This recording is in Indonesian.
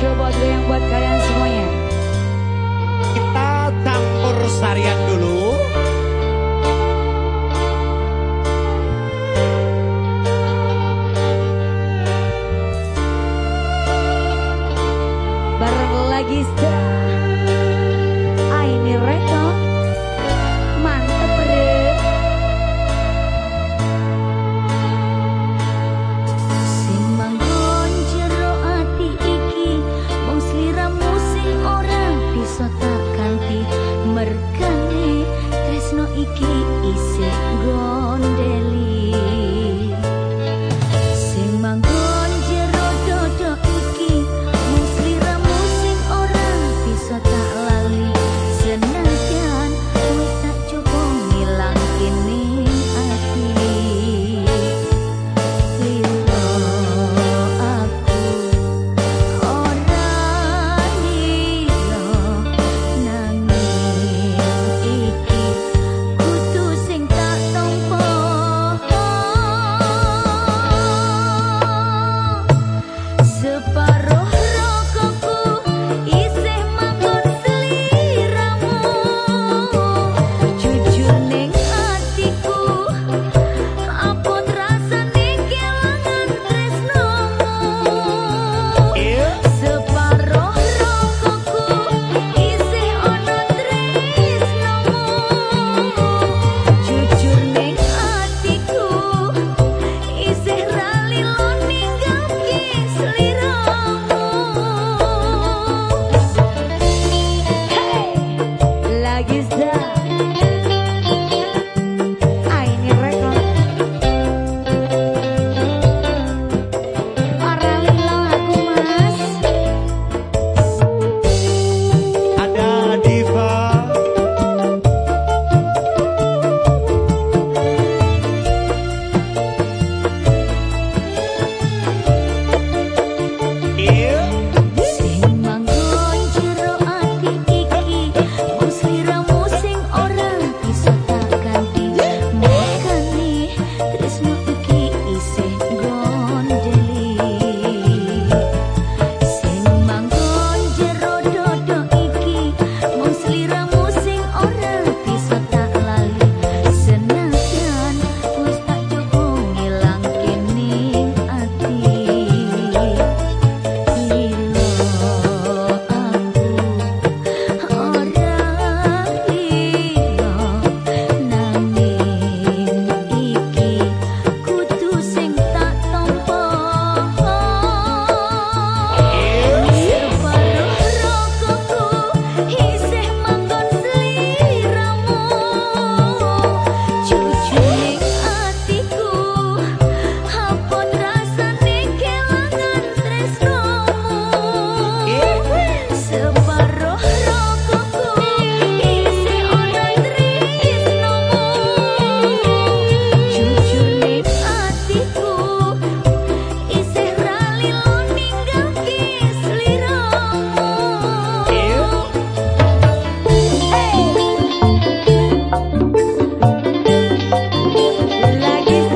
Coba dulu yang buat kalian semuanya. Kita campur sarian dulu. Bareng lagi setelah like